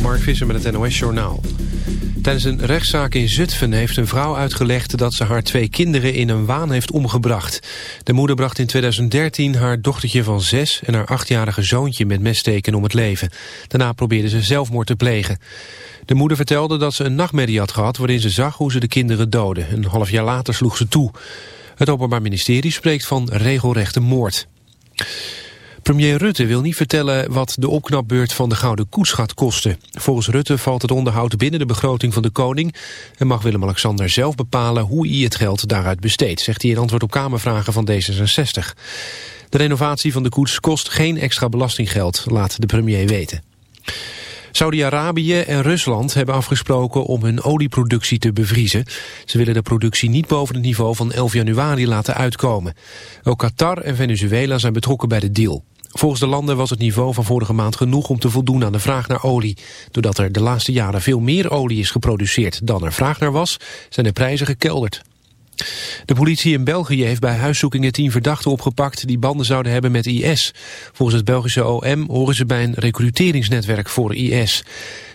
Mark Visser met het NOS Journaal. Tijdens een rechtszaak in Zutphen heeft een vrouw uitgelegd... dat ze haar twee kinderen in een waan heeft omgebracht. De moeder bracht in 2013 haar dochtertje van zes... en haar achtjarige zoontje met messteken om het leven. Daarna probeerde ze zelfmoord te plegen. De moeder vertelde dat ze een nachtmerrie had gehad... waarin ze zag hoe ze de kinderen doodde. Een half jaar later sloeg ze toe. Het Openbaar Ministerie spreekt van regelrechte moord. Premier Rutte wil niet vertellen wat de opknapbeurt van de Gouden Koets gaat kosten. Volgens Rutte valt het onderhoud binnen de begroting van de koning... en mag Willem-Alexander zelf bepalen hoe hij het geld daaruit besteedt... zegt hij in antwoord op Kamervragen van D66. De renovatie van de koets kost geen extra belastinggeld, laat de premier weten. Saudi-Arabië en Rusland hebben afgesproken om hun olieproductie te bevriezen. Ze willen de productie niet boven het niveau van 11 januari laten uitkomen. Ook Qatar en Venezuela zijn betrokken bij de deal. Volgens de landen was het niveau van vorige maand genoeg om te voldoen aan de vraag naar olie. Doordat er de laatste jaren veel meer olie is geproduceerd dan er vraag naar was, zijn de prijzen gekelderd. De politie in België heeft bij huiszoekingen tien verdachten opgepakt die banden zouden hebben met IS. Volgens het Belgische OM horen ze bij een recruteringsnetwerk voor IS.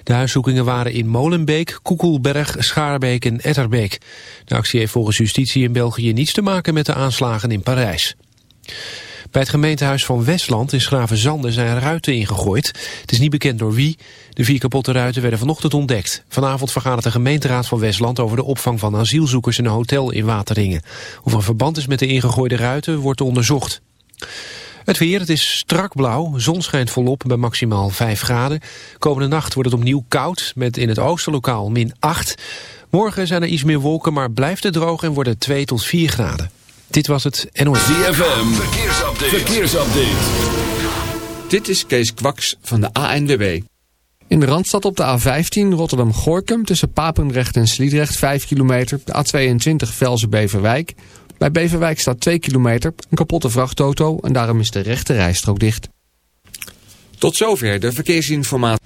De huiszoekingen waren in Molenbeek, Koekelberg, Schaarbeek en Etterbeek. De actie heeft volgens justitie in België niets te maken met de aanslagen in Parijs. Bij het gemeentehuis van Westland in Schravenzande zijn ruiten ingegooid. Het is niet bekend door wie. De vier kapotte ruiten werden vanochtend ontdekt. Vanavond vergadert de gemeenteraad van Westland over de opvang van asielzoekers in een hotel in Wateringen. Of er verband is met de ingegooide ruiten wordt onderzocht. Het weer, het is strak blauw, zon schijnt volop bij maximaal 5 graden. Komende nacht wordt het opnieuw koud, met in het oosten lokaal min 8. Morgen zijn er iets meer wolken, maar blijft het droog en worden 2 tot 4 graden. Dit was het NOS. ZFM, verkeersupdate. verkeersupdate. Dit is Kees Kwaks van de ANWB. In de Randstad op de A15 Rotterdam-Gorkum tussen Papendrecht en Sliedrecht 5 kilometer. De A22 Velzen-Beverwijk. Bij Beverwijk staat 2 kilometer, een kapotte vrachtauto en daarom is de rechte rijstrook dicht. Tot zover de verkeersinformatie.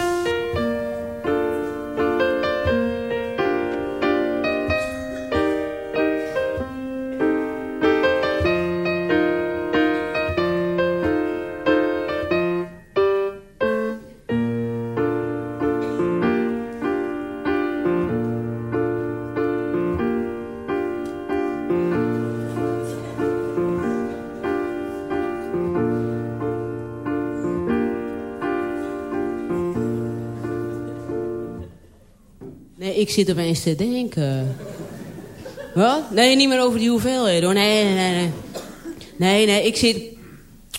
Ik zit opeens te denken. Wat? Nee, niet meer over die hoeveelheden hoor. Nee, nee. Nee, nee, nee ik zit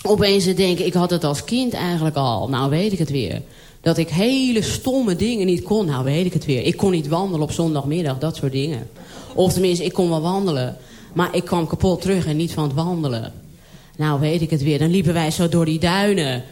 opeens te denken... ik had het als kind eigenlijk al. Nou weet ik het weer. Dat ik hele stomme dingen niet kon. Nou weet ik het weer. Ik kon niet wandelen op zondagmiddag, dat soort dingen. Of tenminste, ik kon wel wandelen. Maar ik kwam kapot terug en niet van het wandelen. Nou weet ik het weer. Dan liepen wij zo door die duinen.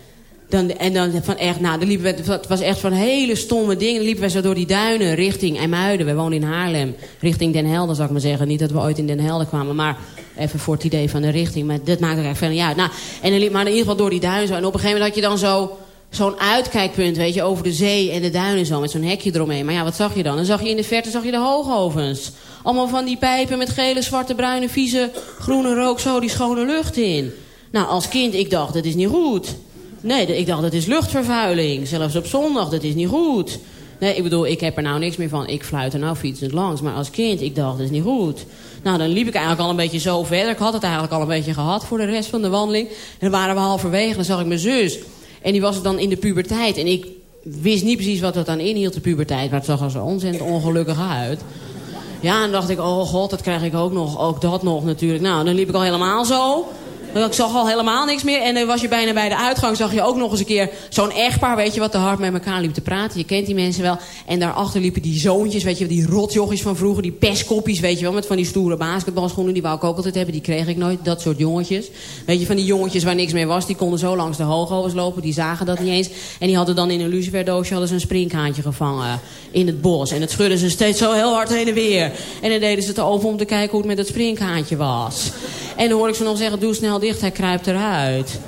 Dan, en dan van echt, nou, dan liepen we, het was echt van hele stomme dingen. Dan liepen we zo door die duinen richting IJmuiden. We woonden in Haarlem, richting Den Helder, zou ik maar zeggen. Niet dat we ooit in Den Helder kwamen, maar even voor het idee van de richting. Maar dat maakt er eigenlijk verder niet uit. Nou, en dan liep maar in ieder geval door die duinen zo. En op een gegeven moment had je dan zo zo'n uitkijkpunt, weet je, over de zee en de duinen zo, met zo'n hekje eromheen. Maar ja, wat zag je dan? Dan zag je in de verte zag je de hoogovens. Allemaal van die pijpen met gele, zwarte, bruine, vieze, groene rook, zo die schone lucht in. Nou, als kind, ik dacht, dat is niet goed. Nee, ik dacht, dat is luchtvervuiling. Zelfs op zondag, dat is niet goed. Nee, ik bedoel, ik heb er nou niks meer van. Ik fluit er nou fietsend langs. Maar als kind, ik dacht, dat is niet goed. Nou, dan liep ik eigenlijk al een beetje zo verder. Ik had het eigenlijk al een beetje gehad voor de rest van de wandeling. En dan waren we halverwege, dan zag ik mijn zus. En die was dan in de puberteit. En ik wist niet precies wat dat dan inhield, de puberteit. Maar het zag er zo ontzettend ongelukkig uit. Ja, en dan dacht ik, oh god, dat krijg ik ook nog. Ook dat nog natuurlijk. Nou, dan liep ik al helemaal zo. Ik zag al helemaal niks meer. En dan was je bijna bij de uitgang. Zag je ook nog eens een keer zo'n echtpaar. Weet je wat te hard met elkaar liep te praten. Je kent die mensen wel. En daarachter liepen die zoontjes. Weet je die rotjochies van vroeger. Die pestkoppies. Weet je wel. Met van die stoere basketbalschoenen. Die wou ik ook altijd hebben. Die kreeg ik nooit. Dat soort jongetjes. Weet je van die jongetjes waar niks meer was. Die konden zo langs de hoogovers lopen. Die zagen dat niet eens. En die hadden dan in een luciferdoosje hadden ze een springhaantje gevangen. In het bos. En dat schudden ze steeds zo heel hard heen en weer. En dan deden ze het open om te kijken hoe het met het springhaantje was. En dan hoor ik ze nog zeggen, doe snel dicht, hij kruipt eruit.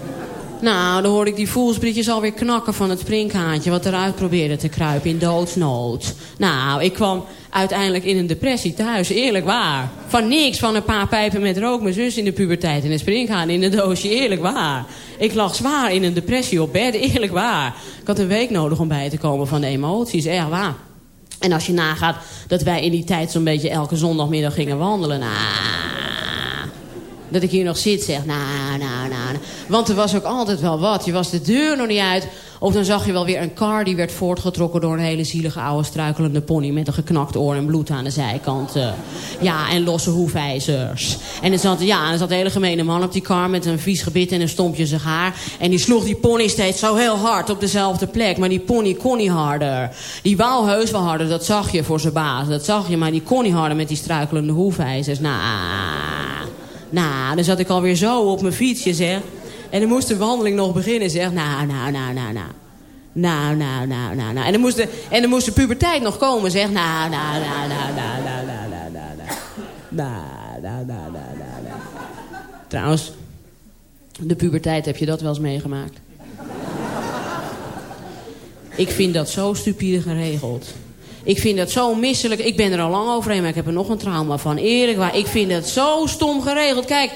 Nou, dan hoorde ik die voelsprietjes alweer knakken van het springhaantje... wat eruit probeerde te kruipen in doodsnood. Nou, ik kwam uiteindelijk in een depressie thuis, eerlijk waar. Van niks, van een paar pijpen met rook, mijn zus in de puberteit... en een springhaan in een doosje, eerlijk waar. Ik lag zwaar in een depressie op bed, eerlijk waar. Ik had een week nodig om bij te komen van de emoties, echt waar. En als je nagaat dat wij in die tijd zo'n beetje elke zondagmiddag gingen wandelen... Nou, dat ik hier nog zit, zeg, nou, nou, nou. Want er was ook altijd wel wat. Je was de deur nog niet uit. Of dan zag je wel weer een kar die werd voortgetrokken door een hele zielige oude struikelende pony... met een geknakt oor en bloed aan de zijkant. Uh, ja, en losse hoefijzers. En er zat, ja, er zat een hele gemene man op die kar met een vies gebit en een stompje zijn haar. En die sloeg die pony steeds zo heel hard op dezelfde plek. Maar die pony kon niet harder. Die wou heus wel harder, dat zag je voor zijn baas. Dat zag je, maar die kon niet harder met die struikelende hoefijzers. Nou... Nou, dan zat ik alweer zo op mijn fietsje, zeg. En dan moest de wandeling nog beginnen, zeg. Nou, nou, nou, nou, nou. Nou, nou, nou, nou, nou. En dan moest de, en dan moest de puberteit nog komen, zeg. Nou, nou, nou, nou, nou, nou, nou, nou, nou, nou. Nou, nou, nou, nou, nou, nou. Trouwens, de puberteit, heb je dat wel eens meegemaakt? Ik vind dat zo stupide geregeld. Ik vind dat zo misselijk. Ik ben er al lang overheen, maar ik heb er nog een trauma van. Eerlijk waar, ik vind dat zo stom geregeld. Kijk,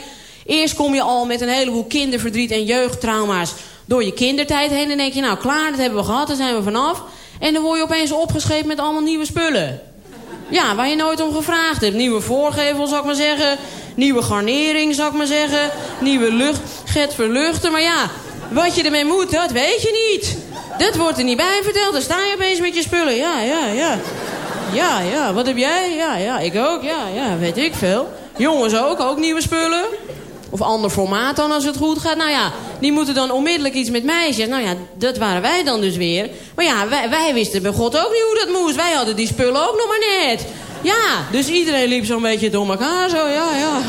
eerst kom je al met een heleboel kinderverdriet en jeugdtrauma's... door je kindertijd heen en denk je, nou klaar, dat hebben we gehad, daar zijn we vanaf. En dan word je opeens opgescheept met allemaal nieuwe spullen. Ja, waar je nooit om gevraagd hebt. Nieuwe voorgevel, zou ik maar zeggen. Nieuwe garnering, zou ik maar zeggen. Nieuwe lucht, get verluchten. Maar ja, wat je ermee moet, dat weet je niet. Dat wordt er niet bij verteld. Dan sta je opeens met je spullen. Ja, ja, ja. Ja, ja. Wat heb jij? Ja, ja. Ik ook. Ja, ja. Weet ik veel. Jongens ook. Ook nieuwe spullen. Of ander formaat dan als het goed gaat. Nou ja, die moeten dan onmiddellijk iets met meisjes. Nou ja, dat waren wij dan dus weer. Maar ja, wij, wij wisten bij God ook niet hoe dat moest. Wij hadden die spullen ook nog maar net. Ja, dus iedereen liep zo'n beetje door elkaar. Zo, ja, ja.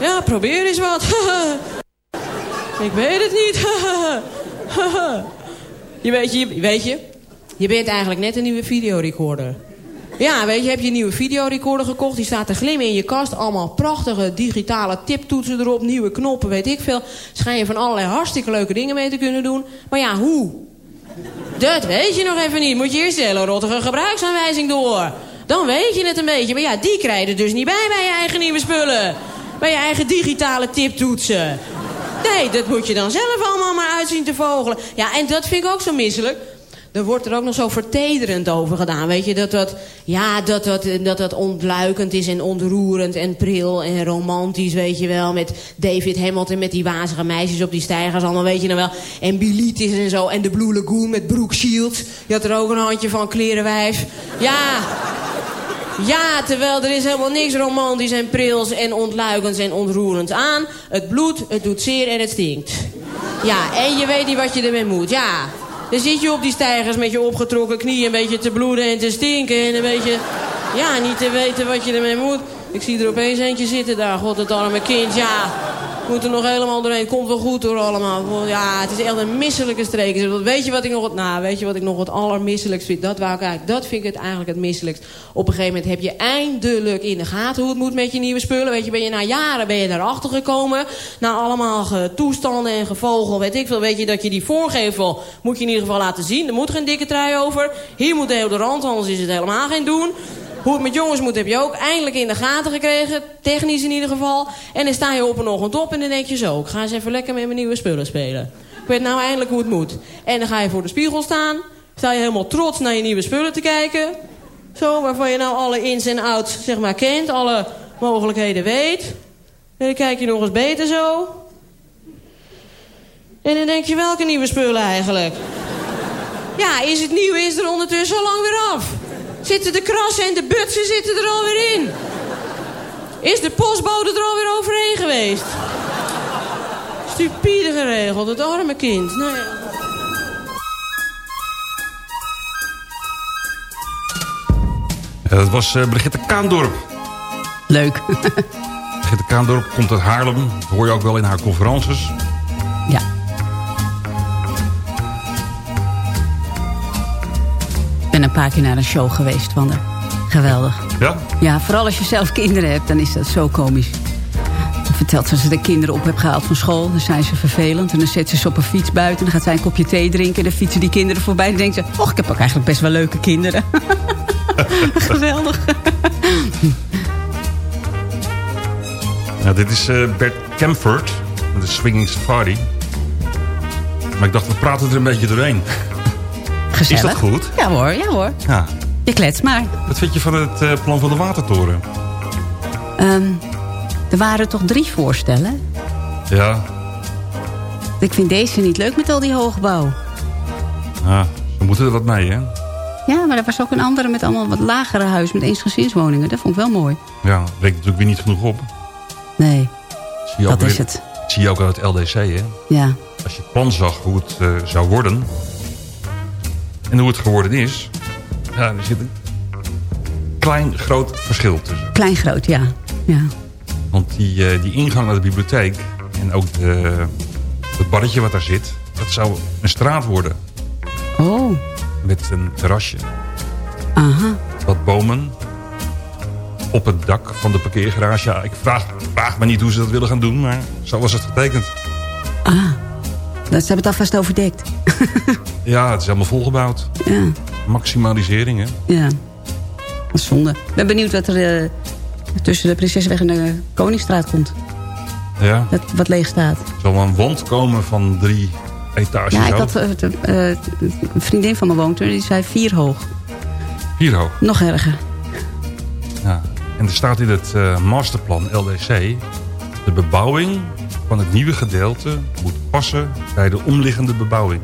Ja, probeer eens wat. Ik weet het niet. Je weet je, weet je, je bent eigenlijk net een nieuwe videorecorder. Ja, weet je, heb je een nieuwe videorecorder gekocht. Die staat te glimmen in je kast. Allemaal prachtige digitale tiptoetsen erop. Nieuwe knoppen, weet ik veel. Schijn je van allerlei hartstikke leuke dingen mee te kunnen doen. Maar ja, hoe? Dat weet je nog even niet. Moet je eerst de hele rottige gebruiksaanwijzing door. Dan weet je het een beetje. Maar ja, die krijg je dus niet bij bij je eigen nieuwe spullen. Bij je eigen digitale tiptoetsen. Nee, dat moet je dan zelf allemaal maar uitzien te vogelen. Ja, en dat vind ik ook zo misselijk. Er wordt er ook nog zo vertederend over gedaan. Weet je, dat dat, ja, dat, dat, dat dat ontluikend is en ontroerend en pril en romantisch, weet je wel. Met David Hamilton met die wazige meisjes op die stijgers allemaal, weet je nou wel. En Bilitis en zo. En de Blue Lagoon met Brooke Shields. Je had er ook een handje van, klerenwijf. Ja, ja, terwijl er is helemaal niks romantisch en prils en ontluikends en ontroerends aan. Het bloed, het doet zeer en het stinkt. Ja, en je weet niet wat je ermee moet. Ja, dan zit je op die stijgers met je opgetrokken knieën... een beetje te bloeden en te stinken en een beetje... Ja, niet te weten wat je ermee moet. Ik zie er opeens eentje zitten daar, god het arme kind, ja. Moet er nog helemaal doorheen. Komt wel goed door allemaal. Ja, het is echt een misselijke streek. Dus Weet je wat ik nog wat, nou, weet je wat ik nog wat allermisselijkst vind? Dat, wou ik eigenlijk, dat vind ik het eigenlijk het misselijkst. Op een gegeven moment heb je eindelijk in de gaten hoe het moet met je nieuwe spullen. Weet je, ben je na jaren ben je erachter gekomen. Na allemaal toestanden en gevogel, weet ik veel. Weet je dat je die voorgevel moet je in ieder geval laten zien. Er moet geen dikke trui over. Hier moet deodorant, anders is het helemaal geen doen. Hoe het met jongens moet heb je ook eindelijk in de gaten gekregen. Technisch in ieder geval. En dan sta je op een ochtend op en dan denk je zo... ik ga eens even lekker met mijn nieuwe spullen spelen. Ik weet nou eindelijk hoe het moet. En dan ga je voor de spiegel staan. Sta je helemaal trots naar je nieuwe spullen te kijken. Zo, waarvan je nou alle ins en outs zeg maar kent. Alle mogelijkheden weet. En dan kijk je nog eens beter zo. En dan denk je, welke nieuwe spullen eigenlijk? Ja, is het nieuw, is er ondertussen al lang weer af. Zitten de krassen en de butsen zitten er alweer in. Is de postbode er alweer overheen geweest? Stupide geregeld, het arme kind. Ja. Ja, dat was eh, Brigitte Kaandorp. Leuk. Brigitte Kaandorp komt uit Haarlem. Dat hoor je ook wel in haar conferences. ja. Ben een paar keer naar een show geweest van. Geweldig. Ja? Ja, vooral als je zelf kinderen hebt, dan is dat zo komisch. Dan vertelt ze dat ze de kinderen op heeft gehaald van school. Dan zijn ze vervelend. En dan zet ze ze op een fiets buiten. En dan gaat zij een kopje thee drinken. En dan fietsen die kinderen voorbij. En dan denkt ze, och, ik heb ook eigenlijk best wel leuke kinderen. Geweldig. Ja, dit is eh, Bert Camford. De Swinging Safari. Maar ik dacht, we praten er een beetje doorheen. Gezellig. Is dat goed? Ja hoor, ja hoor. Ja. Je klets maar. Wat vind je van het eh, plan van de Watertoren? Ehm, er waren toch drie voorstellen? Ja, Ik vind deze niet leuk met al die hoogbouw. ja, we moeten er wat mee, hè? Ja, maar er was ook een andere met allemaal wat lagere huis met eensgezinswoningen. Dat vond ik wel mooi. Ja, dat natuurlijk weer niet genoeg op. Nee, dat is het. zie je ook aan het LDC, hè? Ja. Als je het plan zag hoe het eh, zou worden... en hoe het geworden is... ja, er zit een klein, groot verschil tussen. Klein groot, ja. ja. Want die, eh, die ingang naar de bibliotheek... en ook de, het barretje wat daar zit... dat zou een straat worden Oh, met een terrasje. aha. Wat bomen op het dak van de parkeergarage. Ja, ik vraag, vraag me niet hoe ze dat willen gaan doen... maar zo was het getekend. Ah, dat, ze hebben het alvast overdekt. Ja, het is helemaal volgebouwd. Ja, Maximalisering, hè? ja. Dat is zonde. Ik ben benieuwd wat er eh, tussen de Prinsessenweg en de Koningsstraat komt. Ja. Dat, wat leeg staat. Er zal wel een wand komen van drie etages Ja, ik had eh, de- eh, een vriendin van me woont er. Die zei vier hoog. Vier hoog. Nog erger. Ja. En er staat in het masterplan LDC... de bebouwing van het nieuwe gedeelte moet passen bij de omliggende bebouwing.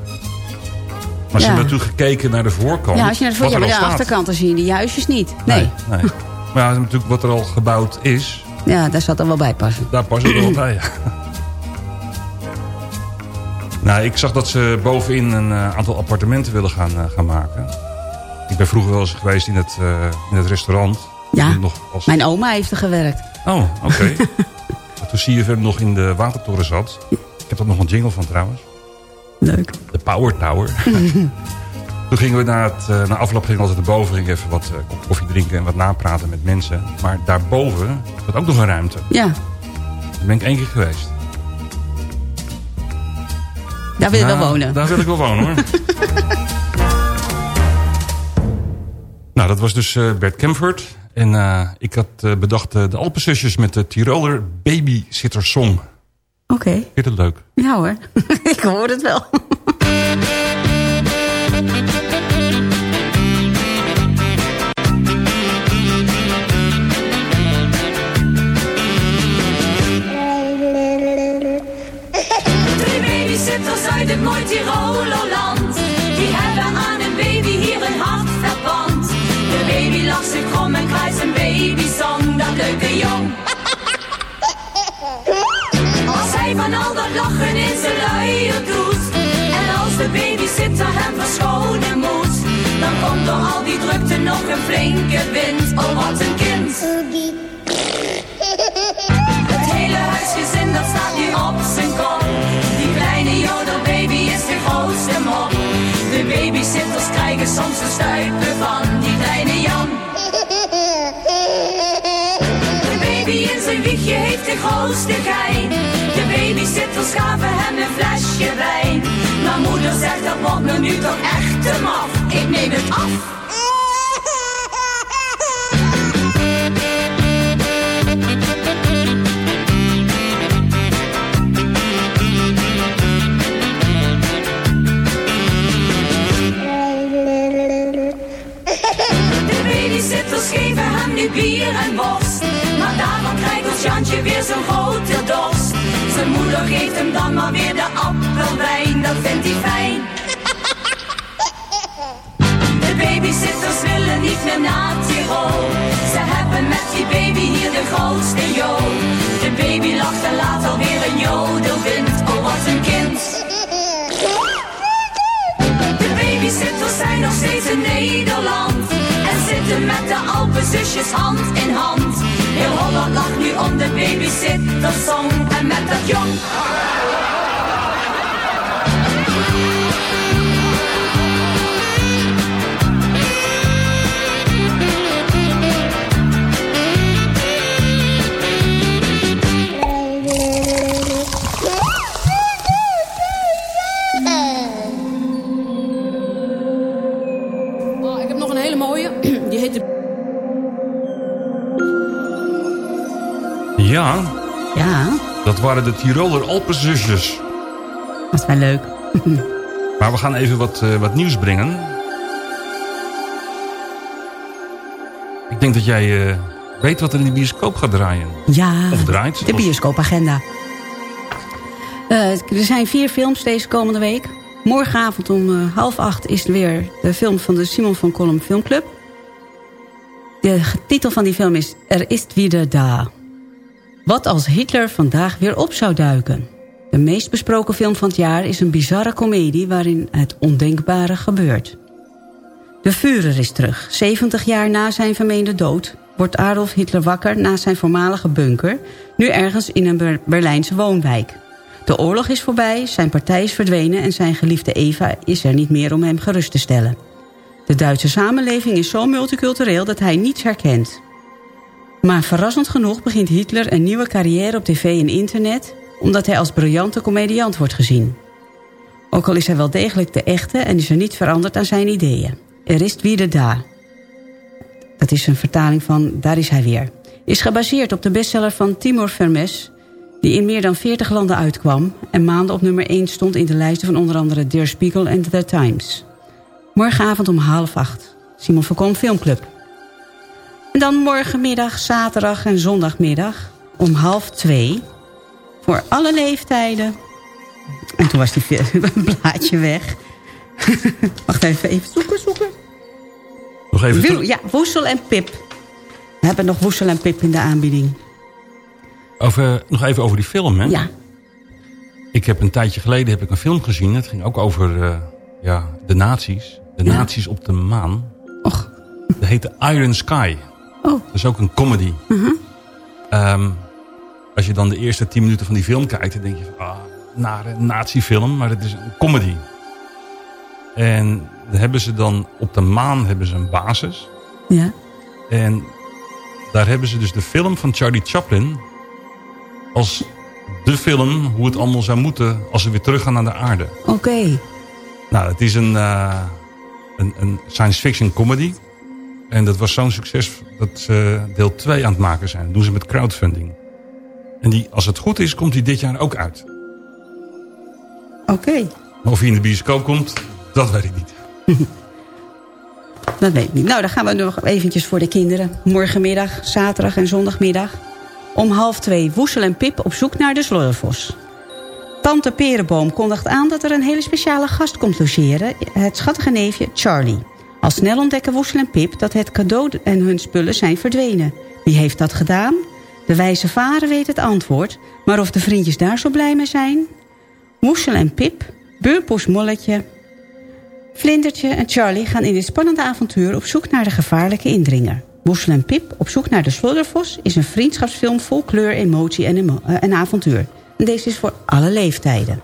Maar ze hebben natuurlijk gekeken naar de voorkant. Ja, als je naar de, voor, ja, maar de staat. achterkant dan zie je die juistjes niet. Nee. Nee, nee. Maar ja, natuurlijk wat er al gebouwd is, Ja, daar zat er wel bij passen. daar past het wel bij. nou, ik zag dat ze bovenin een eh, aantal appartementen willen gaan, eh, gaan maken. Ik ben vroeger wel eens geweest in het, eh, in het restaurant. Ja, Nog als... mijn oma heeft er gewerkt. Oh, oké. Toen CFM nog in de Watertoren zat. Ik heb er nog een jingle van trouwens. Leuk. De Power Tower. Toen gingen we na, het, eh, na afloop gingen we altijd naar boven. Gingen even wat eh, koffie drinken en wat napraten met mensen. Maar daarboven zat ook nog een ruimte. Ja, Daar ben ik één keer geweest. daar wil je Nou, wel wonen. Daar wil ik wel wonen hoor. nou, dat was dus eh, Bert Kemford. En eh, ik had eh, bedacht eh, de Alpenzusjes met de Tiroler Babysitter Song. Oké. Vind je dat leuk? Ja hoor. ik hoor het wel. Van al dat lachen in zijn luier doet. En als de babysitter hem verschonen moet. Dan komt door al die drukte nog een flinke wind. Oh wat een kind. Het hele huis gezin dat staat nu op zijn kop. Die kleine jodelbaby is de grootste mop. De babysitters krijgen soms de stuipen van die kleine Jan. De baby in zijn wiegje heeft de grootste gein. De babysitters gaven hem een flesje wijn. Maar moeder zegt dat wordt me nu toch echt te maf. Ik neem het af. Bier en worst. Maar daarvan krijgt ons Jantje weer zo'n grote dorst. Zijn moeder geeft hem dan maar weer de appelwijn, dat vindt hij fijn. De babysitters willen niet meer naar Tirol. Ze hebben met die baby hier de grootste jo. De baby lacht en laat alweer een jodelwind. Oh, wat een kind. De babysitters zijn nog steeds in Nederland. En zitten met de Alpenzusjes hand in hand. Heel Holland lacht nu om de babysittersong. En met dat jong. Dat waren de Tiroler Alpenzusjes. dat is wel leuk. Maar we gaan even wat, eh, wat nieuws brengen. Ik denk dat jij eh, weet wat er in de bioscoop gaat draaien. Ja, Of draait. de bioscoopagenda. Eh, er zijn vier films deze komende week. Morgenavond om half acht is er weer de film van de Simon van Kolm Filmclub. De titel van die film is Er is wieder da. Wat als Hitler vandaag weer op zou duiken? De meest besproken film van het jaar is een bizarre komedie... waarin het ondenkbare gebeurt. De Führer is terug. 70 jaar na zijn vermeende dood... wordt Adolf Hitler wakker na zijn voormalige bunker... nu ergens in een Ber- Berlijnse woonwijk. De oorlog is voorbij, zijn partij is verdwenen... en zijn geliefde Eva is er niet meer om hem gerust te stellen. De Duitse samenleving is zo multicultureel dat hij niets herkent. Maar verrassend genoeg begint Hitler een nieuwe carrière op tv en internet... omdat hij als briljante comediant wordt gezien. Ook al is hij wel degelijk de echte en is er niet veranderd aan zijn ideeën. Er is wieder da. Dat is een vertaling van Daar is hij weer. Is gebaseerd op de bestseller van Timur Vermes... die in meer dan 40 landen uitkwam... en maanden op nummer 1 stond in de lijsten van onder andere Der Spiegel en The Times. Morgenavond om half acht. Simon Verkom Filmclub. En dan morgenmiddag, zaterdag en zondagmiddag om half twee... voor alle leeftijden. En toen was die blaadje weg. Wacht even, even zoeken, zoeken. Nog even terug- ja, Woesel en Pip. We hebben nog Woesel en Pip in de aanbieding. over, nog even over die film. Hè? Ja. Ik heb een tijdje geleden heb ik een film gezien. Het ging ook over eh, ja, de nazi's. De Ja. nazi's op de maan. Och. Dat heette Iron Sky. Oh. Dat is ook een comedy. Mhm. Ehm, als je dan de eerste tien minuten van die film kijkt... dan denk je van, ah, nare nazi-film. Maar het is een comedy. En hebben ze dan op de maan hebben ze een basis. Ja. En daar hebben ze dus de film van Charlie Chaplin... als de film hoe het allemaal zou moeten... als ze weer teruggaan naar de aarde. Oké. Nou, het is een, eh, een, een science fiction comedy. En dat was zo'n succes dat ze deel 2 aan het maken zijn. Dat doen ze met crowdfunding. En die, als het goed is, komt die dit jaar ook uit. Oké. Maar of hij in de bioscoop komt, dat weet ik niet. Dat weet ik niet. Nou, dan gaan we nog eventjes voor de kinderen. Morgenmiddag, zaterdag en zondagmiddag. Om half twee Woesel en Pip op zoek naar de Sloddervos. Tante Perenboom kondigt aan dat er een hele speciale gast komt logeren. Het schattige neefje Charlie. Al snel ontdekken Woesel en Pip dat het cadeau en hun spullen zijn verdwenen. Wie heeft dat gedaan? De wijze vader weet het antwoord. Maar of de vriendjes daar zo blij mee zijn? Woesel en Pip, Beurpoes Molletje, Vlindertje en Charlie gaan in dit spannende avontuur op zoek naar de gevaarlijke indringer. Woesel en Pip op zoek naar de Sloddervos... is een vriendschapsfilm vol kleur, emotie en, uh, en avontuur. En deze is voor alle leeftijden.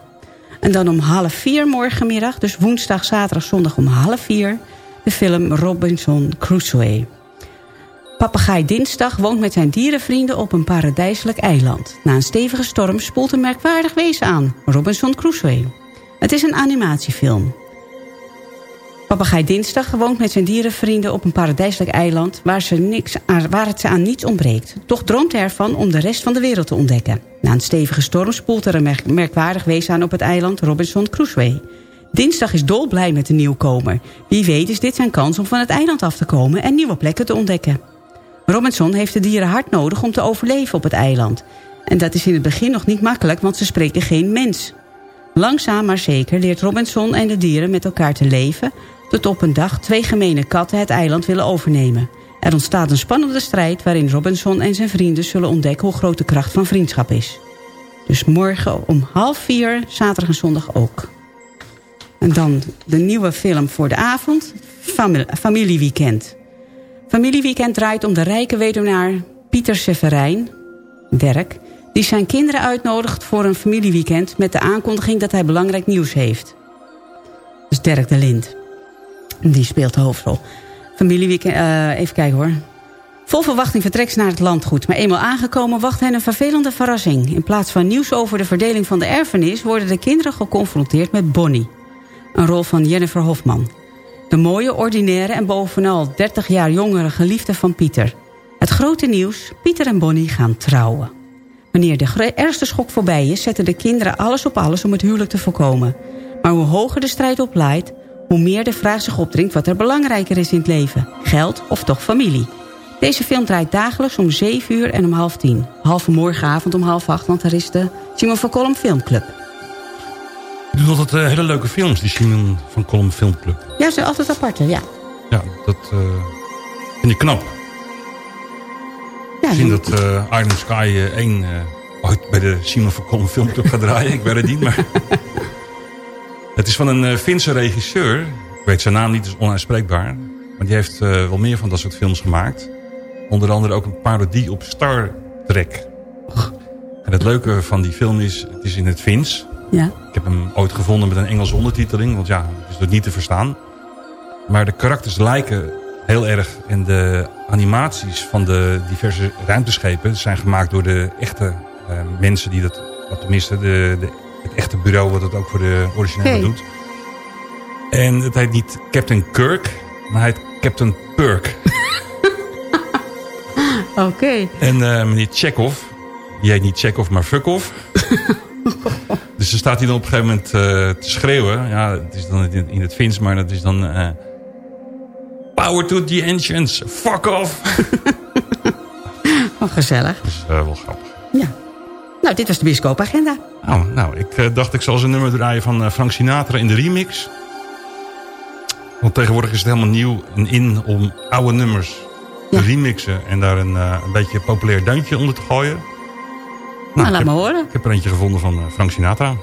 En dan om half vier morgenmiddag, dus woensdag, zaterdag, zondag om half vier... de film Robinson Crusoe. Papegaai Dinsdag woont met zijn dierenvrienden op een paradijselijk eiland. Na een stevige storm spoelt een merkwaardig wezen aan, Robinson Crusoe. Het is een animatiefilm. Papegaai Dinsdag woont met zijn dierenvrienden op een paradijselijk eiland... Waar, ze niks aan, waar het ze aan niets ontbreekt. Toch droomt hij ervan om de rest van de wereld te ontdekken. Na een stevige storm spoelt er een merk merkwaardig wezen aan op het eiland Robinson Crusoe. Dinsdag is dolblij met de nieuwkomer. Wie weet is dit zijn kans om van het eiland af te komen en nieuwe plekken te ontdekken. Robinson heeft de dieren hard nodig om te overleven op het eiland. En dat is in het begin nog niet makkelijk, want ze spreken geen mens. Langzaam maar zeker leert Robinson en de dieren met elkaar te leven... tot op een dag twee gemene katten het eiland willen overnemen. Er ontstaat een spannende strijd waarin Robinson en zijn vrienden zullen ontdekken... hoe groot de kracht van vriendschap is. Dus morgen om half vier, zaterdag en zondag ook. En dan de nieuwe film voor de avond, Familieweekend. Familieweekend draait om de rijke weduwnaar Pieter Severijn, Dirk... die zijn kinderen uitnodigt voor een familieweekend... met de aankondiging dat hij belangrijk nieuws heeft. Dus Dirk de Lind. Die speelt de hoofdrol. Familieweekend, uh, even kijken hoor. Vol verwachting vertrekt ze naar het landgoed. Maar eenmaal aangekomen wacht hen een vervelende verrassing. In plaats van nieuws over de verdeling van de erfenis... worden de kinderen geconfronteerd met Bonnie. Een rol van Jennifer Hofman. De mooie, ordinaire en bovenal 30 jaar jongere geliefde van Pieter. Het grote nieuws, Pieter en Bonnie gaan trouwen. Wanneer de ergste schok voorbij is, zetten de kinderen alles op alles om het huwelijk te voorkomen. Maar hoe hoger de strijd oplaait, hoe meer de vraag zich opdringt wat er belangrijker is in het leven. Geld of toch familie. Deze film draait dagelijks om 7 uur en om half 10. Halve morgenavond om half 8, want daar is de Simon van Kolm Filmclub. Je doet altijd uh, hele leuke films, die Simon van Kolm Filmclub. Ja, ze zijn altijd aparte, ja. Ja, dat uh, vind ik knap. Ja, Misschien dat uh, Iron Sky 1 ooit bij de Simon van Kolm Filmclub gaat draaien. ik weet het niet, maar... het is van een Finse regisseur. Ik weet zijn naam niet, is onuitspreekbaar. Maar die heeft wel meer van dat soort films gemaakt. Onder andere ook een parodie op Star Trek. En het leuke van die film is, het is in het Fins. Ja. Ik heb hem ooit gevonden met een Engelse ondertiteling. Want ja, het is niet te verstaan. Maar de karakters lijken heel erg. En de animaties van de diverse ruimteschepen... zijn gemaakt door de echte uh, mensen die dat... Wat tenminste, de, de, het echte bureau wat het ook voor de originele doet. En het heet niet Captain Kirk, maar hij heet Captain Perk. Oké. Okay. En uh, meneer Chekhov, die heet niet Chekhov, maar Fuckov. dus dan staat hij dan op een gegeven moment uh, te schreeuwen. Ja, het is dan in, in het Fins, maar dat is dan... Uh, Power to the engines, fuck off. oh, gezellig. Dat is uh, wel grappig. Ja. Nou, dit was de bioscoopagenda. Oh, nou, ik dacht ik zal ze een nummer draaien van Frank Sinatra in de remix. Want tegenwoordig is het helemaal nieuw en in om oude nummers te ja. remixen... en daar een, een beetje populair deuntje onder te gooien. Nou, laat heb, me horen. Ik heb er eentje gevonden van uh, Frank Sinatra.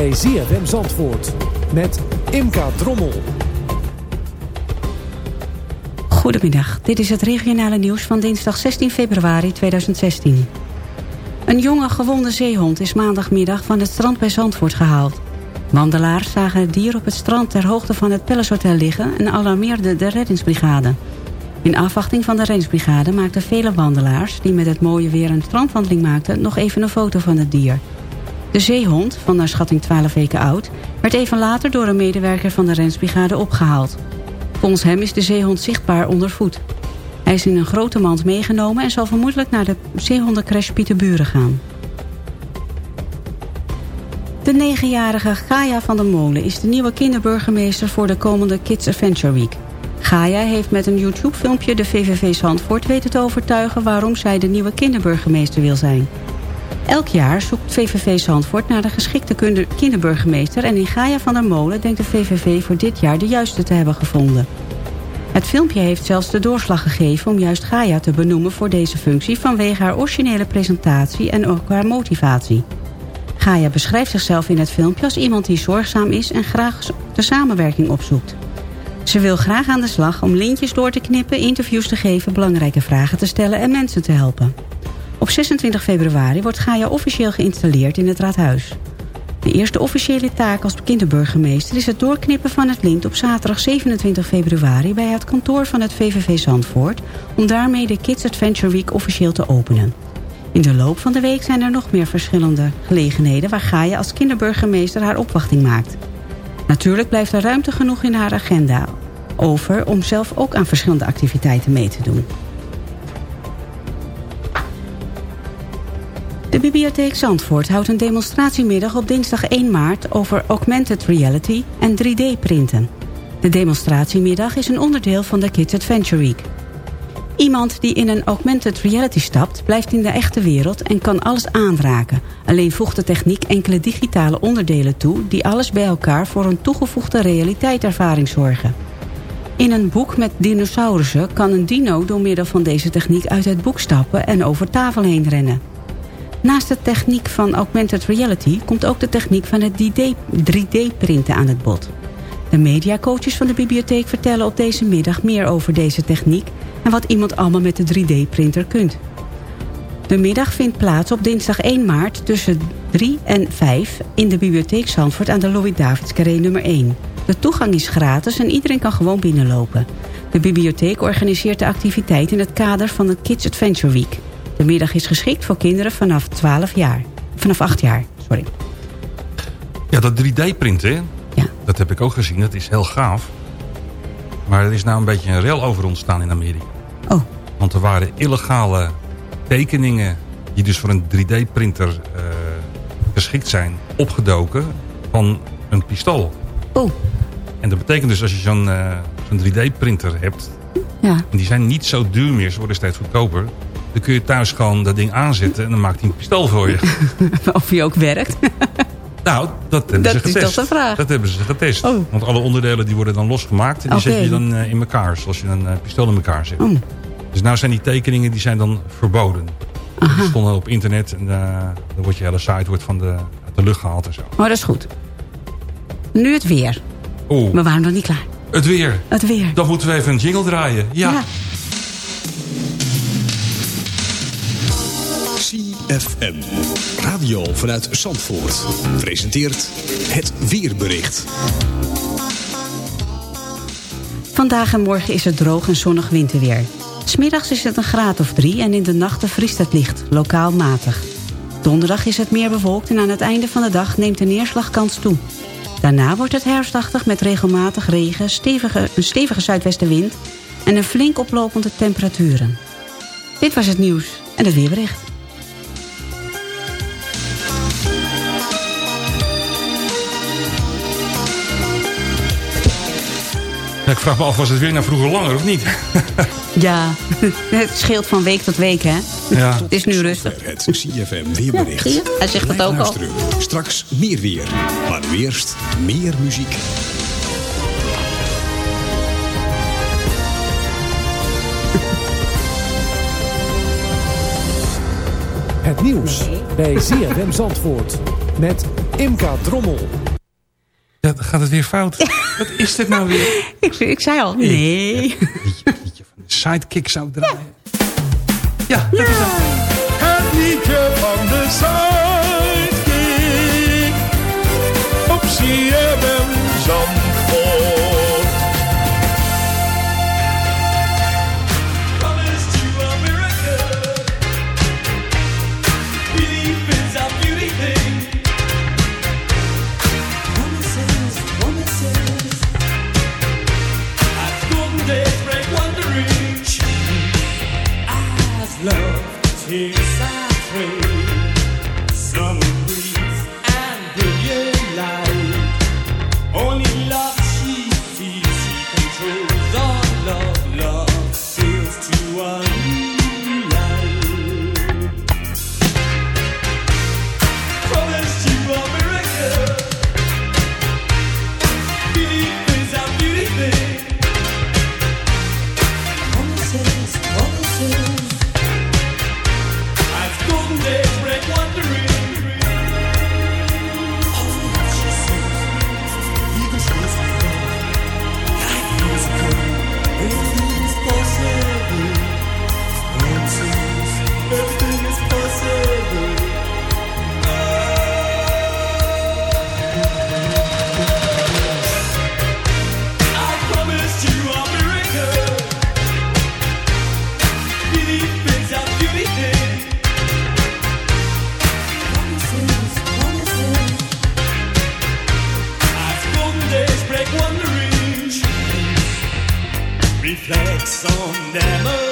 Bij ZFM Zandvoort met Imka Drommel. Goedemiddag, dit is het regionale nieuws van dinsdag 16 februari 2016. Een jonge gewonde zeehond is maandagmiddag van het strand bij Zandvoort gehaald. Wandelaars zagen het dier op het strand ter hoogte van het Palace liggen... en alarmeerden de reddingsbrigade. In afwachting van de reddingsbrigade maakten vele wandelaars... die met het mooie weer een strandwandeling maakten... nog even een foto van het dier. De zeehond, van naar schatting 12 weken oud... werd even later door een medewerker van de reddingsbrigade opgehaald. Volgens hem is de zeehond zichtbaar onder voet. Hij is in een grote mand meegenomen... en zal vermoedelijk naar de zeehondencrash Pieterburen gaan. De negenjarige Gaia van der Molen is de nieuwe kinderburgemeester... voor de komende Kids Adventure Week... Gaia heeft met een YouTube-filmpje de VVV Zandvoort weten te overtuigen... waarom zij de nieuwe kinderburgemeester wil zijn. Elk jaar zoekt VVV Zandvoort naar de geschikte kinderburgemeester... en in Gaia van der Molen denkt de VVV voor dit jaar de juiste te hebben gevonden. Het filmpje heeft zelfs de doorslag gegeven om juist Gaia te benoemen voor deze functie... vanwege haar originele presentatie en ook haar motivatie. Gaia beschrijft zichzelf in het filmpje als iemand die zorgzaam is... en graag de samenwerking opzoekt. Ze wil graag aan de slag om lintjes door te knippen, interviews te geven, belangrijke vragen te stellen en mensen te helpen. Op 26 februari wordt Gaia officieel geïnstalleerd in het raadhuis. De eerste officiële taak als kinderburgemeester is het doorknippen van het lint op zaterdag 27 februari bij het kantoor van het VVV Zandvoort om daarmee de Kids Adventure Week officieel te openen. In de loop van de week zijn er nog meer verschillende gelegenheden waar Gaia als kinderburgemeester haar opwachting maakt. Natuurlijk blijft er ruimte genoeg in haar agenda over om zelf ook aan verschillende activiteiten mee te doen. De Bibliotheek Zandvoort houdt een demonstratiemiddag op dinsdag 1 maart over augmented reality en 3D-printen. De demonstratiemiddag is een onderdeel van de Kids Adventure Week. Iemand die in een augmented reality stapt... blijft in de echte wereld en kan alles aanraken. Alleen voegt de techniek enkele digitale onderdelen toe... die alles bij elkaar voor een toegevoegde realiteitservaring zorgen. In een boek met dinosaurussen kan een dino door middel van deze techniek... uit het boek stappen en over tafel heen rennen. Naast de techniek van augmented reality... komt ook de techniek van het 3D-printen aan het bod. De mediacoaches van de bibliotheek vertellen op deze middag meer over deze techniek en wat iemand allemaal met de 3D-printer kunt. De middag vindt plaats op dinsdag 1 maart tussen 3 en 5 in de bibliotheek Zandvoort aan de Louis-Davids Carré nummer 1. De toegang is gratis en iedereen kan gewoon binnenlopen. De bibliotheek organiseert de activiteit in het kader van de Kids Adventure Week. De middag is geschikt voor kinderen vanaf 12 jaar. Vanaf 8 jaar, sorry. Ja, dat 3D-printen, ja. dat heb ik ook gezien. Dat is heel gaaf. Maar er is nou een beetje een rel over ontstaan in Amerika. Oh. Want er waren illegale tekeningen die dus voor een 3D-printer uh, geschikt zijn, opgedoken van een pistool. Oh. En dat betekent dus als je zo'n uh, zo'n 3D-printer hebt, ja. en die zijn niet zo duur meer, ze worden steeds goedkoper, dan kun je thuis gewoon dat ding aanzetten en dan maakt hij een pistool voor je. of hij ook werkt. Nou, dat hebben dat ze getest. is toch de vraag. Dat hebben ze getest. Oh. Want alle onderdelen die worden dan losgemaakt. En die Okay. zet je dan uh, in elkaar. Zoals je een uh, pistool in elkaar zet. Oh. Dus nou zijn die tekeningen die zijn dan verboden. Aha. Die stonden op internet. En uh, dan wordt je hele site wordt van de, uit de lucht gehaald en zo. Maar dat is goed. Nu het weer. Oeh. We waren nog niet klaar. Het weer. Het weer. Dan moeten we even een jingle draaien. Ja. ja. CFM. Radio vanuit Zandvoort. Presenteert het weerbericht. Vandaag en morgen is het droog en zonnig winterweer. Smiddags is het een graad of drie en in de nachten vriest het licht, lokaal matig. Donderdag is het meer bewolkt en aan het einde van de dag neemt de neerslagkans toe. Daarna wordt het herfstachtig met regelmatig regen, stevige, een stevige zuidwestenwind... en een flink oplopende temperaturen. Dit was het nieuws en het weerbericht. Ik vraag me af, was het weer naar vroeger langer of niet? Ja, het scheelt van week tot week, hè? Ja. Het is nu rustig. Het CFM weerbericht. Hij zegt het ook al. Straks meer weer. Maar nu eerst meer muziek. Het nieuws bij CFM Zandvoort met Imka Drommel gaat, gaat het weer fout. Wat is dit nou weer? ik, ik zei al, nee. Sidekick zou draaien. Ja, dat het. Het liedje van de Sidekick. Op CFM Zandvoort. reflects on memory.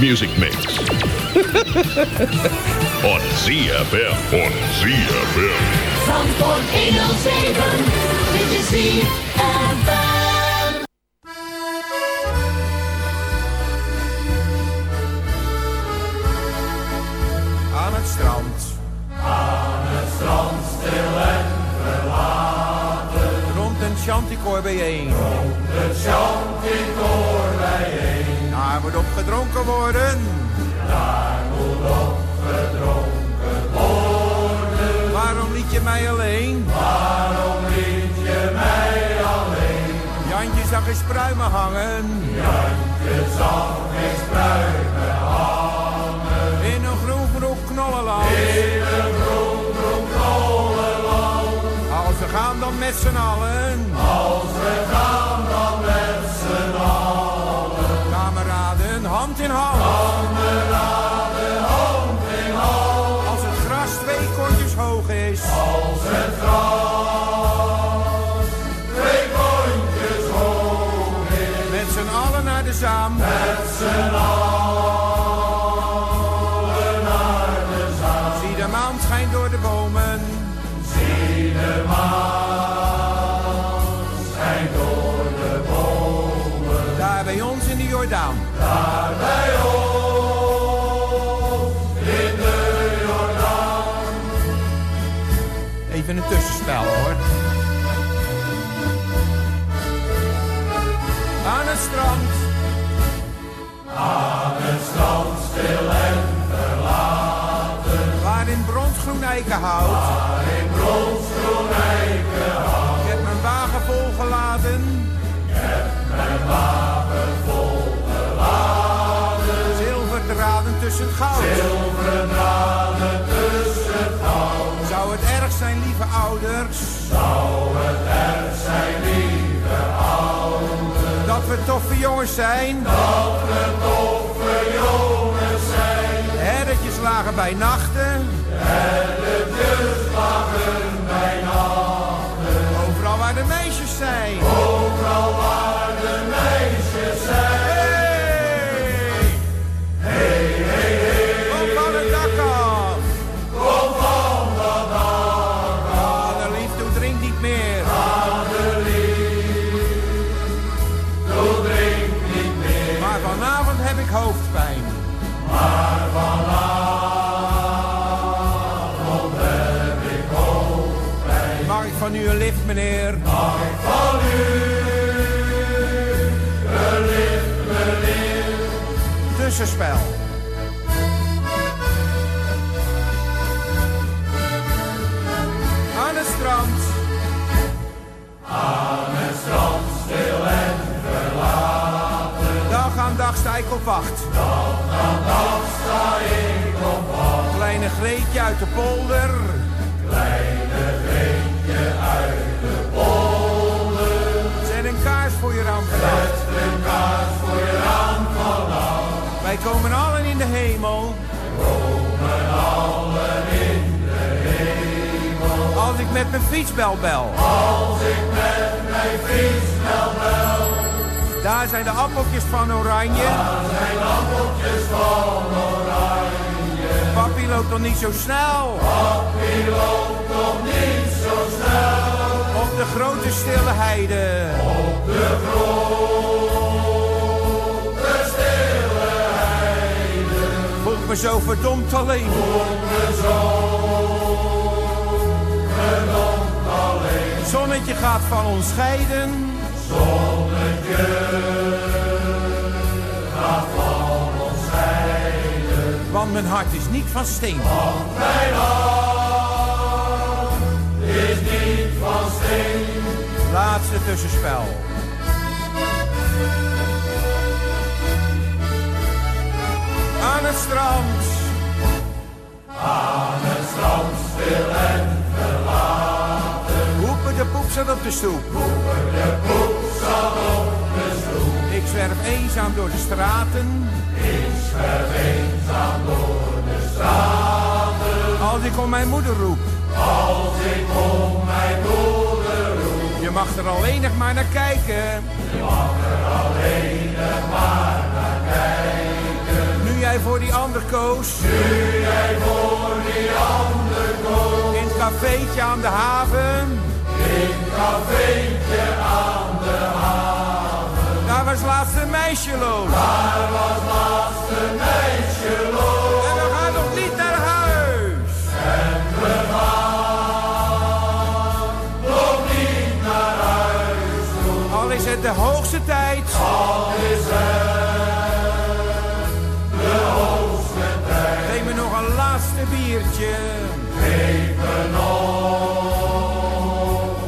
music mix. on ZFM. On ZFM. Met z'n allen. Als we gaan dan met z'n allen. Kameraden, hand in hand. Kameraden, hand in hand. Als het gras twee kontjes hoog is. Als het gras twee kontjes hoog is. Met z'n allen naar de zaam. Met z'n allen Hoor. Aan het strand. Aan het strand stil en verlaten. Waar in bronsgroen eikenhout. Waar in bronsgroen eikenhout. Ik heb mijn wagen volgeladen. Ik heb mijn wagen volgeladen. Zilverdraden tussen goud. Zilveren zijn, lieve ouders? Zou het erg zijn, lieve ouders? Dat we toffe jongens zijn. Dat we toffe jongens zijn. Herretjes lagen bij nachten. Herretjes lagen bij nachten. Overal waar de meisjes zijn. Overal waar van u een lift, meneer? Ik van u een lift, meneer? Tussenspel. Aan het strand. Aan het strand stil en verlaten. Dag aan dag sta ik op wacht. Dag aan dag sta ik op wacht. Kleine Greetje uit de polder. Komen allen in de hemel. Komen allen in de hemel. Als ik met mijn fietsbel bel. Als ik met mijn fietsbel bel. Daar zijn de appeltjes van oranje. Daar zijn appeltjes van oranje. Papi loopt nog niet zo snel. Papi loopt nog niet zo snel. Op de grote stille heide. Op de grote me zo verdomd alleen. Voel me zo verdomd alleen. Zonnetje gaat van ons scheiden. Zonnetje gaat van ons scheiden. Want mijn hart is niet van steen. Want mijn hart is niet van steen. Laatste tussenspel. Aan het strand. Aan het strand stil en verlaten. Hoepen de poep zat op de stoep. Hoepen de poep zat op de stoep. Ik zwerf eenzaam door de straten. Ik zwerf eenzaam door de straten. Als ik om mijn moeder roep. Als ik om mijn moeder roep. Je mag er alleen nog maar naar kijken. Je mag er alleen nog maar naar kijken. Nu jij voor die ander koos. Nu jij voor die ander koos. In het cafeetje aan de haven. In het cafeetje aan de haven. Daar was laatst een meisje loos. Daar was laatst een meisje. En we gaan nog niet naar huis. En we gaan nog niet naar huis. de hoogste tijd. Al is het de hoogste tijd. Geef me nog een laatste biertje. Geef me nog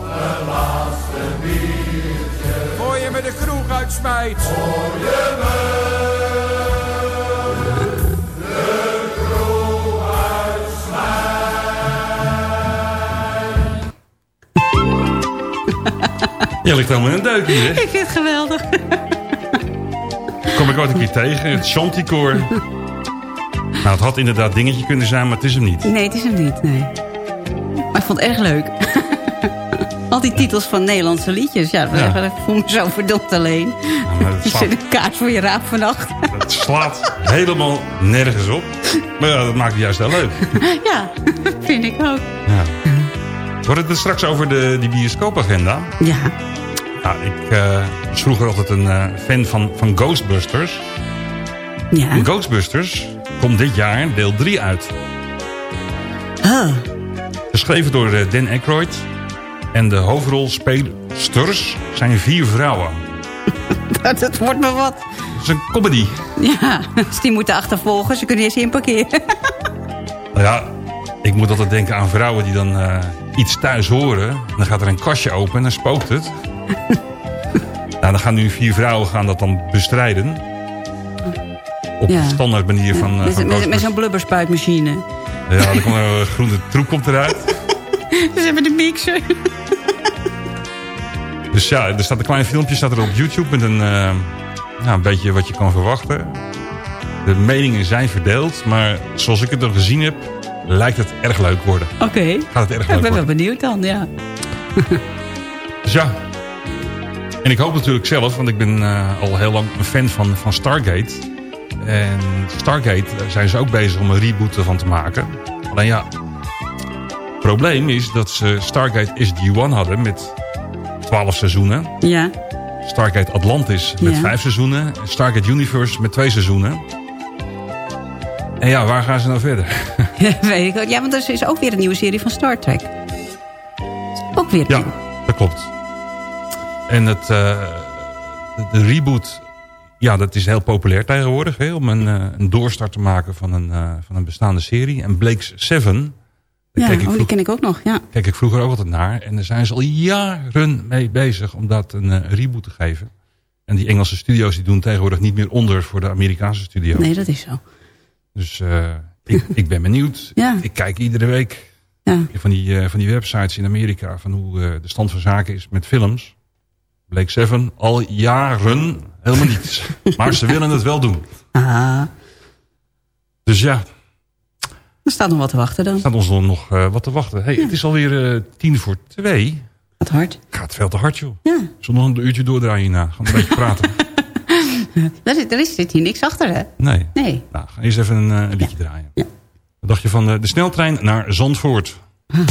een laatste biertje. Voor je me de kroeg uitsmijt. Voor je me de kroeg uitsmijt. Je ligt helemaal in een deukje, hè? Ik vind het geweldig. Kom ik ooit een keer tegen, het Chanticoor. Nou, het had inderdaad dingetje kunnen zijn, maar het is hem niet. Nee, het is hem niet, nee. Maar ik vond het erg leuk. Al die titels van Nederlandse liedjes. Ja, Ja. ik voel me zo verdomd alleen. dat Je zit een kaart voor je raap vannacht. Het slaat helemaal nergens op. Maar ja, dat maakt het juist heel leuk. ja, vind ik ook. Ja. We hadden het straks over de, die bioscoopagenda. Ja. Nou, ik eh, was vroeger altijd een eh, fan van, van Ghostbusters. Ja. En Ghostbusters komt dit jaar deel 3 uit. Oh. Geschreven door eh, Dan Aykroyd. En de hoofdrolspelsters zijn vier vrouwen. Dat, dat wordt me wat. Het is een comedy. Ja, dus die moeten achtervolgen. Ze kunnen eerst in parkeren. Nou ja, ik moet altijd denken aan vrouwen die dan iets thuis horen. En dan gaat er een kastje open en dan spookt het. nou, dan gaan nu vier vrouwen gaan dat dan bestrijden. Op Ja. standaard manier van, eh, met van met, met Ghostbusters. zo'n blubberspuitmachine. Ja, dan komt er een groene troep komt eruit. Ze hebben de mixer. Dus ja, er staat een klein filmpje staat er op YouTube met een, eh, ja, een beetje wat je kan verwachten. De meningen zijn verdeeld, maar zoals ik het er gezien heb, lijkt het erg leuk worden. Oké. Gaat het erg Ik leuk ben wel worden. benieuwd dan, ja. Dus ja. En ik hoop natuurlijk zelf, want ik ben eh, al heel lang een fan van, van Stargate. En Stargate zijn ze ook bezig om een reboot ervan te maken. Alleen ja, het probleem is dat ze Stargate SG-1 hadden met 12 seizoenen. Ja. Stargate Atlantis met Ja. vijf seizoenen. En Stargate Universe met twee seizoenen. En ja, waar gaan ze nou verder? Weet ik ook. Ja, want er is ook weer een nieuwe serie van Star Trek. Ook weer Ja, dat klopt. En het, eh, de, reboot, ja, dat is heel populair tegenwoordig. Hè, om een, eh, een doorstart te maken van een, eh, van een bestaande serie. En Blake's Seven, Ja, ik oh, die ken ik ook nog, ja. keek ik vroeger ook altijd naar. En daar zijn ze al jaren mee bezig om dat een reboot te geven. En die Engelse studio's die doen tegenwoordig niet meer onder voor de Amerikaanse studio's. Nee, dat is zo. Dus ik, ik ben benieuwd. Ja. Ik kijk iedere week Ja. van, die, van die websites in Amerika... van hoe de stand van zaken is met films. Blake Seven al jaren helemaal niets. maar ze willen het wel doen. Ah, Dus ja, er staat nog wat te wachten dan. staat ons dan nog eh, wat te wachten. Hey, Het is alweer eh, tien voor twee. Wat hard. Gaat veel te hard, joh. Ja. Zullen nog een uurtje doordraaien hierna? Gaan we een beetje praten? Er is, zit hier niks achter, hè? Nee. Nee. Nou, ga eerst even een, eh, een liedje draaien. Wat dacht je van eh, de sneltrein naar Zandvoort? Met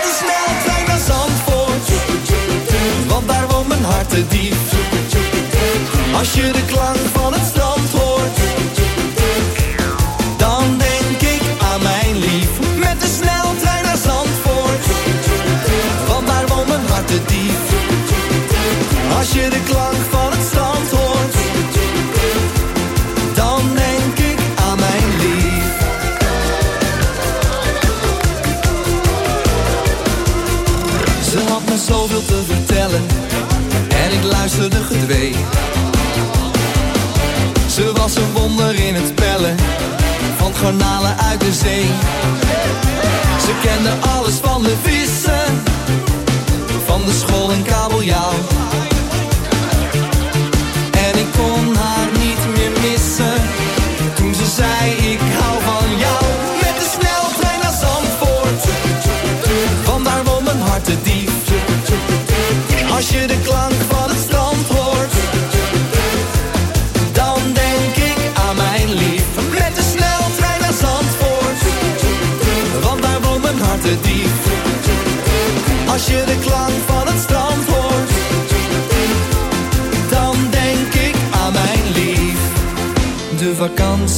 Want daar woont mijn hart te diep. Als je de klank van het strand hoort. Dan denk ik aan mijn lief. Met de sneltrein naar Zandvoort. Want daar woont mijn hart te diep. Als je de klank garnalen uit de zee. Ze kende alles van de vissen, van de school en kabeljauw.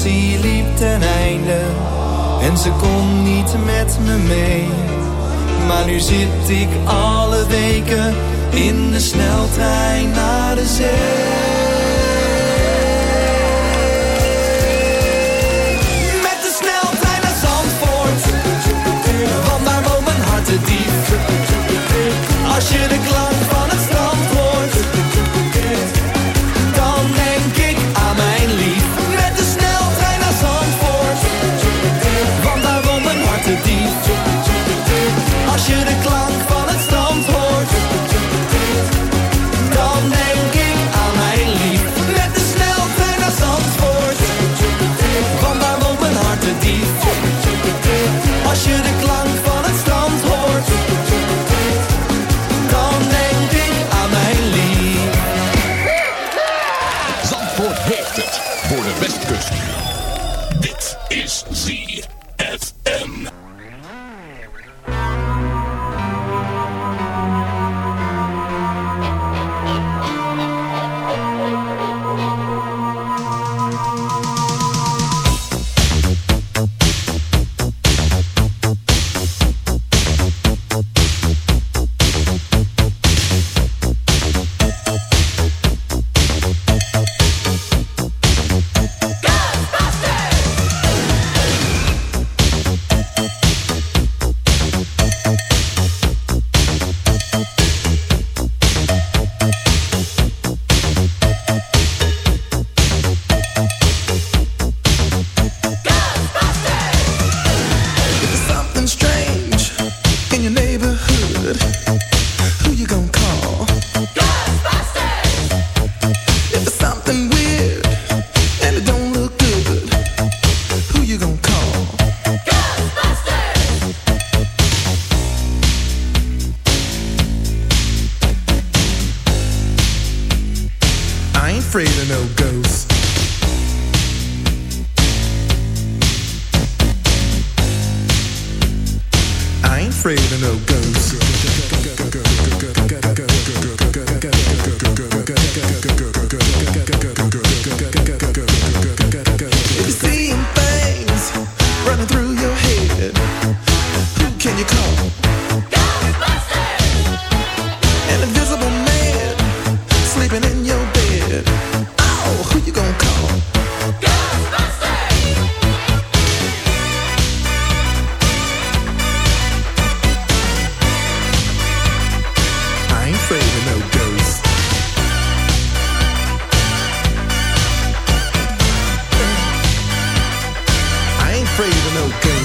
Vakantie liep ten einde en ze kon niet met me mee. Maar nu zit ik alle weken in de sneltrein naar de zee. Want daar woont mijn hart te diep. Als je de klank Dit good.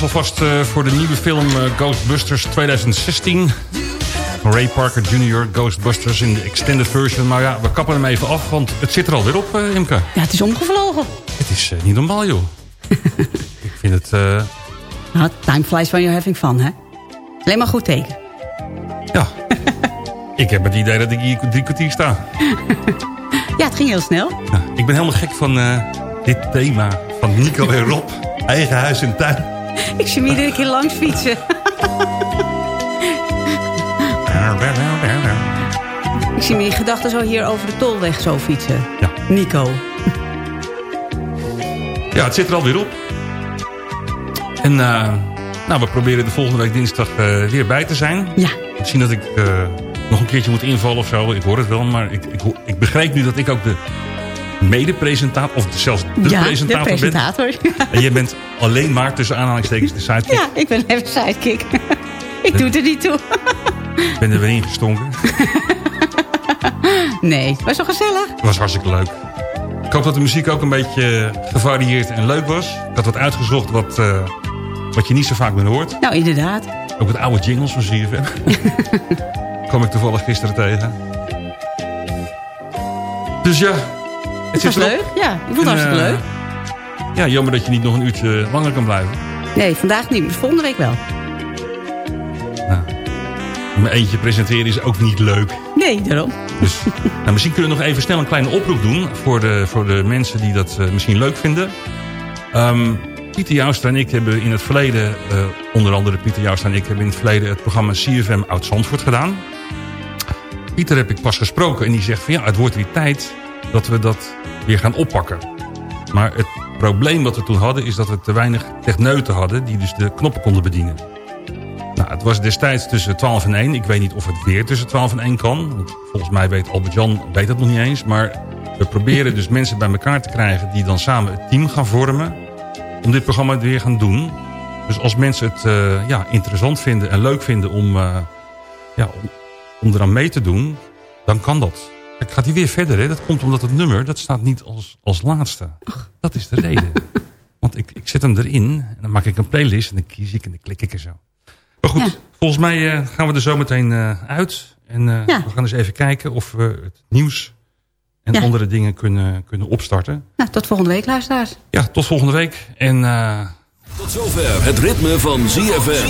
Was alvast eh, voor de nieuwe film eh, Ghostbusters 2016. Ray Parker Jr. Ghostbusters in de extended version. Maar ja, we kappen hem even af, want het zit er alweer op, eh, Imke. Ja, het is omgevlogen. Het is niet normaal, joh. Ik vind het... eh, Nou, time flies when you're having fun, hè? Alleen maar goed teken. ik heb het idee dat ik hier drie kwartier sta. Ja, het ging heel snel. Ja, ik ben helemaal gek van dit thema van Nico en Rob. Eigen huis en tuin. Ik zie hem iedere keer langs fietsen. zie me in gedachten zo hier over de tolweg zo fietsen. Ja. Nico. Ja, het zit er alweer op. En uh, nou, we proberen de volgende week dinsdag uh, weer bij te zijn. Ja. Misschien dat ik uh, nog een keertje moet invallen of zo. Ik hoor het wel, maar ik, ik, ik begrijp nu dat ik ook de mede-presentator... of zelfs de ja, presentator, de presentator. En je bent alleen maar tussen aanhalingstekens de sidekick. Ja, ik ben even sidekick. ik doe het er niet toe. Ik ben er weer ingestonken. nee, was zo gezellig. Het was hartstikke leuk. Ik hoop dat de muziek ook een beetje gevarieerd en leuk was. Ik had wat uitgezocht wat, uh, wat je niet zo vaak meer hoort. Nou, inderdaad. Ook wat oude jingles van ZFM. kwam ik toevallig gisteren tegen. Dus ja. Het, was leuk. Ja, ik vond het hartstikke uh, leuk. Ja, jammer dat je niet nog een uurtje langer kan blijven. Nee, vandaag niet. Maar volgende week wel. Nou, mijn eentje presenteren is ook niet leuk. Nee, daarom. Dus nou, misschien kunnen we nog even snel een kleine oproep doen... voor de, voor de mensen die dat uh, misschien leuk vinden. Um, Pieter Joustra en ik hebben in het verleden... Uh, onder andere Pieter Joustra en ik hebben in het verleden... het programma CFM Oud-Zandvoort gedaan. Pieter heb ik pas gesproken en die zegt van... ja, het wordt weer tijd dat we dat weer gaan oppakken. Maar het probleem wat we toen hadden... is dat we te weinig techneuten hadden... die dus de knoppen konden bedienen. Nou, het was destijds tussen 12 en 1. Ik weet niet of het weer tussen 12 en 1 kan. Volgens mij weet Albert-Jan weet dat nog niet eens. Maar we proberen dus mensen bij elkaar te krijgen... die dan samen het team gaan vormen... om dit programma weer gaan doen. Dus als mensen het uh, ja, interessant vinden en leuk vinden om, uh, ja, om, om eraan mee te doen... dan kan dat. Ik gaat hij weer verder. Hè? Dat komt omdat het nummer, dat staat niet als, als laatste. Dat is de reden. Want ik, ik zet hem erin en dan maak ik een playlist... en dan kies ik en dan klik ik er zo. Maar goed, ja. volgens mij uh, gaan we er zo meteen uh, uit. En uh, ja. we gaan eens even kijken of we het nieuws en ja. andere dingen kunnen, kunnen opstarten. Nou, tot volgende week, luisteraars. Ja, tot volgende week. En, tot zover het ritme van ZFM.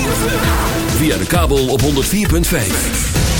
Via de kabel op 104.5.